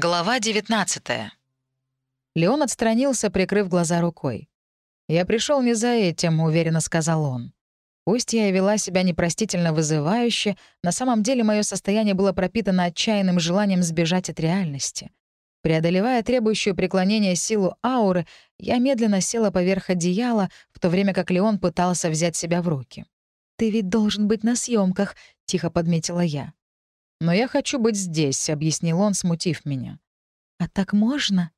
Глава 19 Леон отстранился, прикрыв глаза рукой. «Я пришел не за этим», — уверенно сказал он. Пусть я и вела себя непростительно вызывающе, на самом деле мое состояние было пропитано отчаянным желанием сбежать от реальности. Преодолевая требующую преклонения силу ауры, я медленно села поверх одеяла, в то время как Леон пытался взять себя в руки. «Ты ведь должен быть на съемках, тихо подметила я. «Но я хочу быть здесь», — объяснил он, смутив меня. «А так можно?»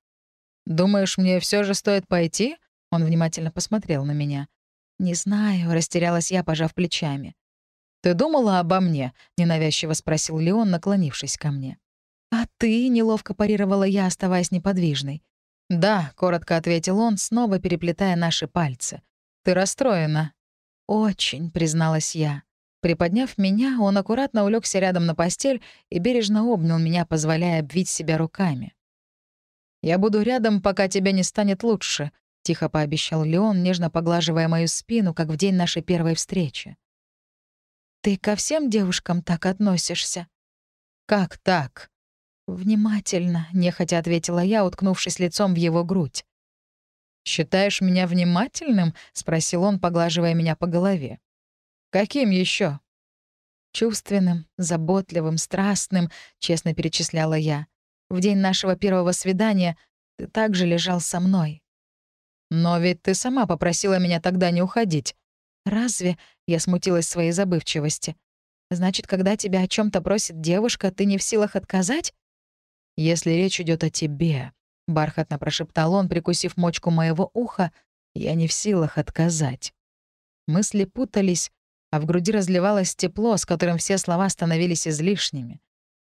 «Думаешь, мне все же стоит пойти?» Он внимательно посмотрел на меня. «Не знаю», — растерялась я, пожав плечами. «Ты думала обо мне?» — ненавязчиво спросил Леон, наклонившись ко мне. «А ты?» — неловко парировала я, оставаясь неподвижной. «Да», — коротко ответил он, снова переплетая наши пальцы. «Ты расстроена». «Очень», — призналась я. Приподняв меня, он аккуратно улегся рядом на постель и бережно обнял меня, позволяя обвить себя руками. «Я буду рядом, пока тебе не станет лучше», — тихо пообещал Леон, нежно поглаживая мою спину, как в день нашей первой встречи. «Ты ко всем девушкам так относишься?» «Как так?» «Внимательно», — нехотя ответила я, уткнувшись лицом в его грудь. «Считаешь меня внимательным?» — спросил он, поглаживая меня по голове. Каким еще? Чувственным, заботливым, страстным, честно перечисляла я. В день нашего первого свидания ты также лежал со мной. Но ведь ты сама попросила меня тогда не уходить. Разве? Я смутилась своей забывчивости. Значит, когда тебя о чем то просит девушка, ты не в силах отказать? Если речь идет о тебе, бархатно прошептал он, прикусив мочку моего уха, я не в силах отказать. Мысли путались, а в груди разливалось тепло, с которым все слова становились излишними.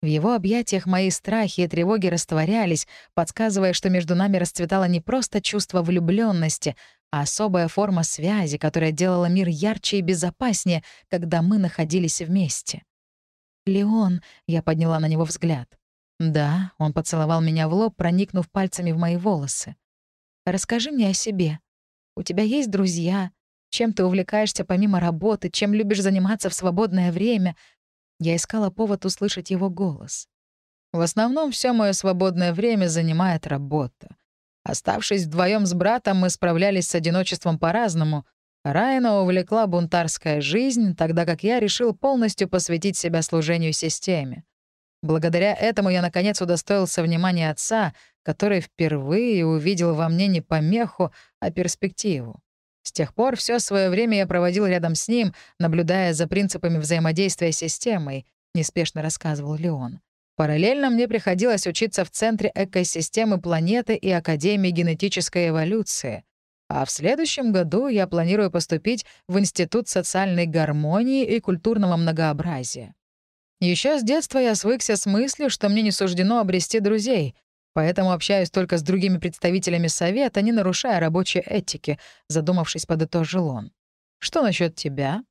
В его объятиях мои страхи и тревоги растворялись, подсказывая, что между нами расцветало не просто чувство влюбленности, а особая форма связи, которая делала мир ярче и безопаснее, когда мы находились вместе. «Леон», — я подняла на него взгляд. «Да», — он поцеловал меня в лоб, проникнув пальцами в мои волосы. «Расскажи мне о себе. У тебя есть друзья? Чем ты увлекаешься помимо работы, чем любишь заниматься в свободное время. Я искала повод услышать его голос. В основном все мое свободное время занимает работа. Оставшись вдвоем с братом, мы справлялись с одиночеством по-разному. Райана увлекла бунтарская жизнь, тогда как я решил полностью посвятить себя служению системе. Благодаря этому я, наконец, удостоился внимания отца, который впервые увидел во мне не помеху, а перспективу. С тех пор все свое время я проводил рядом с ним, наблюдая за принципами взаимодействия с системой, неспешно рассказывал Леон. Параллельно мне приходилось учиться в Центре экосистемы планеты и Академии генетической эволюции. А в следующем году я планирую поступить в Институт социальной гармонии и культурного многообразия. Еще с детства я свыкся с мыслью, что мне не суждено обрести друзей, Поэтому общаюсь только с другими представителями совета, не нарушая рабочей этики, задумавшись, подытожил он. Что насчет тебя?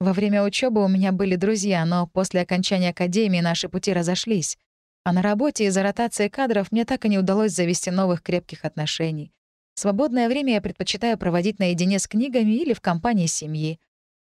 Во время учебы у меня были друзья, но после окончания академии наши пути разошлись. А на работе из-за ротации кадров мне так и не удалось завести новых крепких отношений. Свободное время я предпочитаю проводить наедине с книгами или в компании семьи.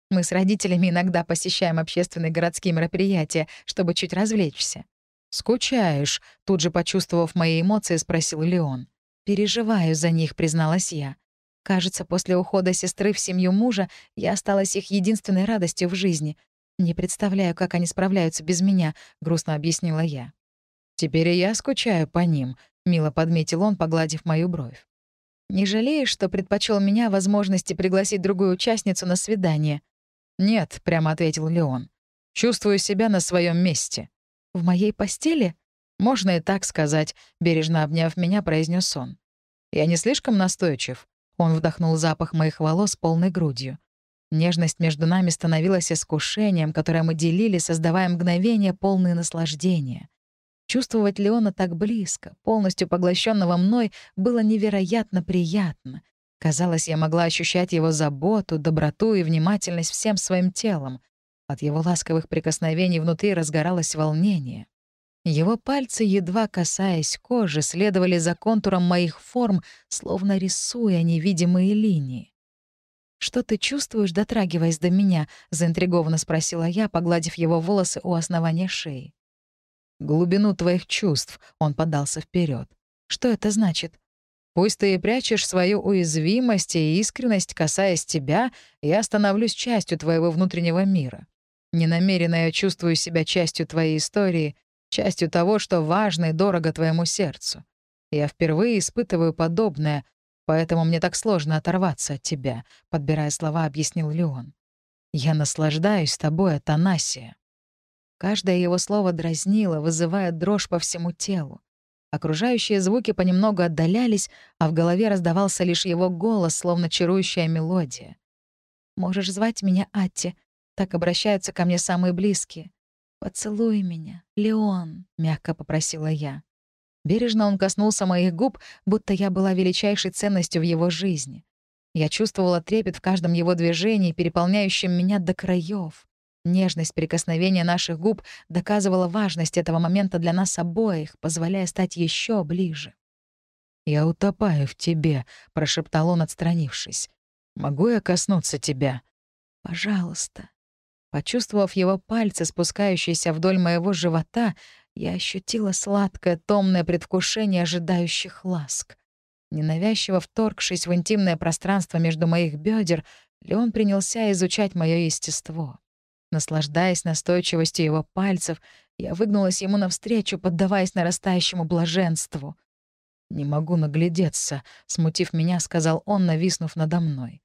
Мы с родителями иногда посещаем общественные городские мероприятия, чтобы чуть развлечься. «Скучаешь?» — тут же почувствовав мои эмоции, спросил Леон. «Переживаю за них», — призналась я. «Кажется, после ухода сестры в семью мужа я осталась их единственной радостью в жизни. Не представляю, как они справляются без меня», — грустно объяснила я. «Теперь и я скучаю по ним», — мило подметил он, погладив мою бровь. «Не жалеешь, что предпочел меня возможности пригласить другую участницу на свидание?» «Нет», — прямо ответил Леон. «Чувствую себя на своем месте». «В моей постели?» «Можно и так сказать», — бережно обняв меня, произнес он. «Я не слишком настойчив». Он вдохнул запах моих волос полной грудью. Нежность между нами становилась искушением, которое мы делили, создавая мгновение полное наслаждения. Чувствовать Леона так близко, полностью поглощенного мной, было невероятно приятно. Казалось, я могла ощущать его заботу, доброту и внимательность всем своим телом. От его ласковых прикосновений внутри разгоралось волнение. Его пальцы, едва касаясь кожи, следовали за контуром моих форм, словно рисуя невидимые линии. «Что ты чувствуешь, дотрагиваясь до меня?» — заинтригованно спросила я, погладив его волосы у основания шеи. глубину твоих чувств», — он подался вперед. «Что это значит?» «Пусть ты и прячешь свою уязвимость и искренность, касаясь тебя, я становлюсь частью твоего внутреннего мира. Ненамеренно я чувствую себя частью твоей истории, частью того, что важно и дорого твоему сердцу. Я впервые испытываю подобное, поэтому мне так сложно оторваться от тебя», — подбирая слова, объяснил Леон. «Я наслаждаюсь тобой, Атанасия». Каждое его слово дразнило, вызывая дрожь по всему телу. Окружающие звуки понемногу отдалялись, а в голове раздавался лишь его голос, словно чарующая мелодия. «Можешь звать меня Атти», — так обращаются ко мне самые близкие. «Поцелуй меня, Леон», — мягко попросила я. Бережно он коснулся моих губ, будто я была величайшей ценностью в его жизни. Я чувствовала трепет в каждом его движении, переполняющем меня до краев. Нежность прикосновения наших губ доказывала важность этого момента для нас обоих, позволяя стать еще ближе. «Я утопаю в тебе», — прошептал он, отстранившись. «Могу я коснуться тебя?» «Пожалуйста». Почувствовав его пальцы, спускающиеся вдоль моего живота, я ощутила сладкое, томное предвкушение ожидающих ласк. Ненавязчиво вторгшись в интимное пространство между моих бедер, Леон принялся изучать мое естество. Наслаждаясь настойчивостью его пальцев, я выгнулась ему навстречу, поддаваясь нарастающему блаженству. «Не могу наглядеться», — смутив меня, сказал он, нависнув надо мной.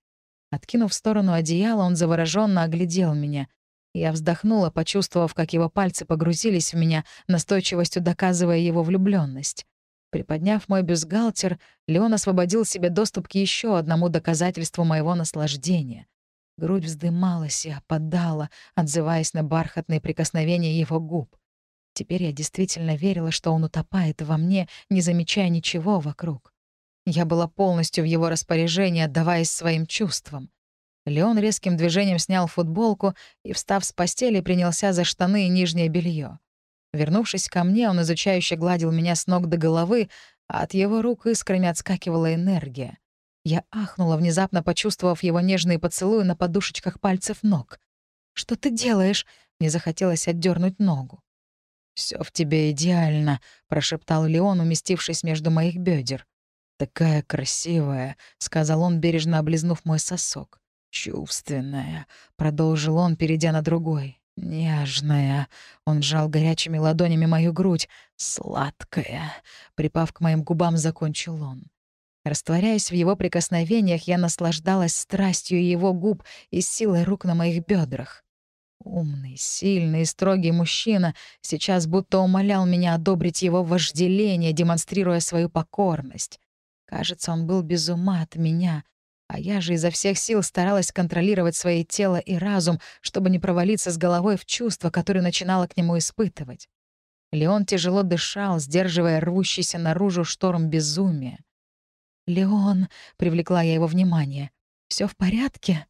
Откинув в сторону одеяла, он завороженно оглядел меня. Я вздохнула, почувствовав, как его пальцы погрузились в меня, настойчивостью доказывая его влюбленность. Приподняв мой бюстгальтер, Леон освободил себе доступ к еще одному доказательству моего наслаждения. Грудь вздымалась и опадала, отзываясь на бархатные прикосновения его губ. Теперь я действительно верила, что он утопает во мне, не замечая ничего вокруг. Я была полностью в его распоряжении, отдаваясь своим чувствам. Леон резким движением снял футболку и, встав с постели, принялся за штаны и нижнее белье. Вернувшись ко мне, он изучающе гладил меня с ног до головы, а от его рук искрами отскакивала энергия. Я ахнула, внезапно почувствовав его нежные поцелуи на подушечках пальцев ног. «Что ты делаешь?» — мне захотелось отдернуть ногу. Все в тебе идеально», — прошептал Леон, уместившись между моих бедер. «Такая красивая», — сказал он, бережно облизнув мой сосок. «Чувственная», — продолжил он, перейдя на другой. «Нежная», — он сжал горячими ладонями мою грудь. «Сладкая», — припав к моим губам, закончил он. Растворяясь в его прикосновениях, я наслаждалась страстью его губ и силой рук на моих бедрах. Умный, сильный и строгий мужчина сейчас будто умолял меня одобрить его вожделение, демонстрируя свою покорность. Кажется, он был без ума от меня, а я же изо всех сил старалась контролировать свое тело и разум, чтобы не провалиться с головой в чувства, которые начинала к нему испытывать. Леон тяжело дышал, сдерживая рвущийся наружу шторм безумия. «Леон», — привлекла я его внимание, — «всё в порядке?»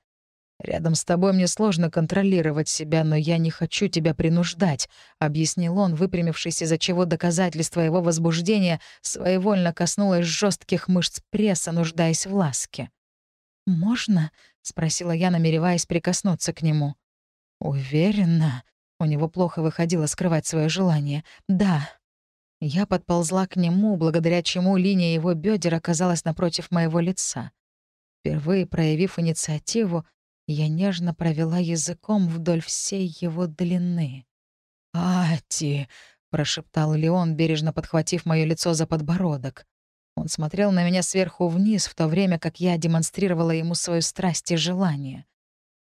«Рядом с тобой мне сложно контролировать себя, но я не хочу тебя принуждать», — объяснил он, выпрямившись, из-за чего доказательство его возбуждения своевольно коснулось жестких мышц пресса, нуждаясь в ласке. «Можно?» — спросила я, намереваясь прикоснуться к нему. «Уверена?» У него плохо выходило скрывать свое желание. «Да». Я подползла к нему, благодаря чему линия его бедер оказалась напротив моего лица. Впервые проявив инициативу, я нежно провела языком вдоль всей его длины. «Ати!» — прошептал Леон, бережно подхватив моё лицо за подбородок. Он смотрел на меня сверху вниз, в то время как я демонстрировала ему свою страсть и желание.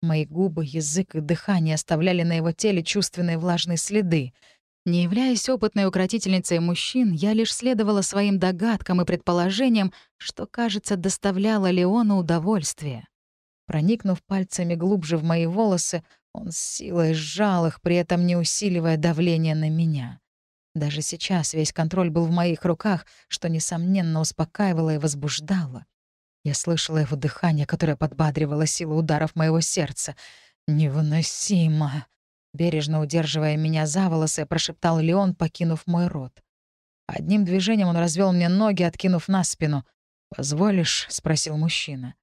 Мои губы, язык и дыхание оставляли на его теле чувственные влажные следы — не являясь опытной укротительницей мужчин, я лишь следовала своим догадкам и предположениям, что, кажется, доставляло Леону удовольствие. Проникнув пальцами глубже в мои волосы, он с силой сжал их, при этом не усиливая давление на меня. Даже сейчас весь контроль был в моих руках, что, несомненно, успокаивало и возбуждало. Я слышала его дыхание, которое подбадривало силу ударов моего сердца. «Невыносимо!» Бережно удерживая меня за волосы, прошептал Леон, покинув мой рот. Одним движением он развел мне ноги, откинув на спину. «Позволишь?» — спросил мужчина.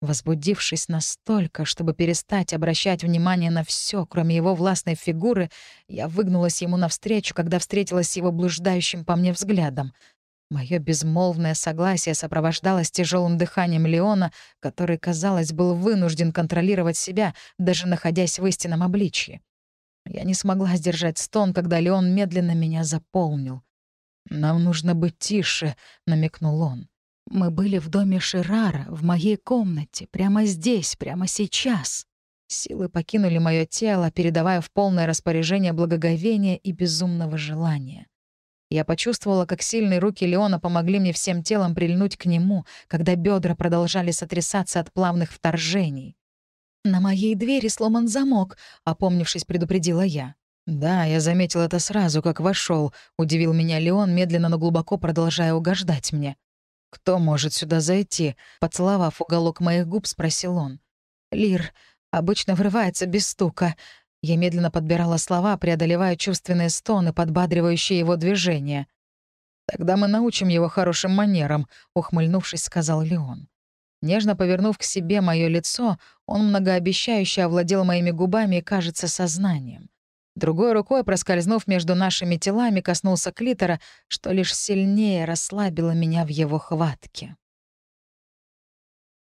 Возбудившись настолько, чтобы перестать обращать внимание на все, кроме его властной фигуры, я выгнулась ему навстречу, когда встретилась с его блуждающим по мне взглядом. Мое безмолвное согласие сопровождалось тяжелым дыханием Леона, который, казалось, был вынужден контролировать себя, даже находясь в истинном обличье. Я не смогла сдержать стон, когда Леон медленно меня заполнил. «Нам нужно быть тише», — намекнул он. Мы были в доме Ширара, в моей комнате, прямо здесь, прямо сейчас. Силы покинули мое тело, передавая в полное распоряжение благоговения и безумного желания. Я почувствовала, как сильные руки Леона помогли мне всем телом прильнуть к нему, когда бедра продолжали сотрясаться от плавных вторжений. «На моей двери сломан замок», — опомнившись, предупредила я. «Да, я заметил это сразу, как вошел, удивил меня Леон, медленно, но глубоко продолжая угождать мне. «Кто может сюда зайти?» — поцеловав уголок моих губ, спросил он. «Лир обычно врывается без стука». Я медленно подбирала слова, преодолевая чувственные стоны, подбадривающие его движения. «Тогда мы научим его хорошим манерам», — ухмыльнувшись, сказал Леон. Нежно повернув к себе мое лицо, он многообещающе овладел моими губами и, кажется, сознанием. Другой рукой, проскользнув между нашими телами, коснулся клитора, что лишь сильнее расслабило меня в его хватке.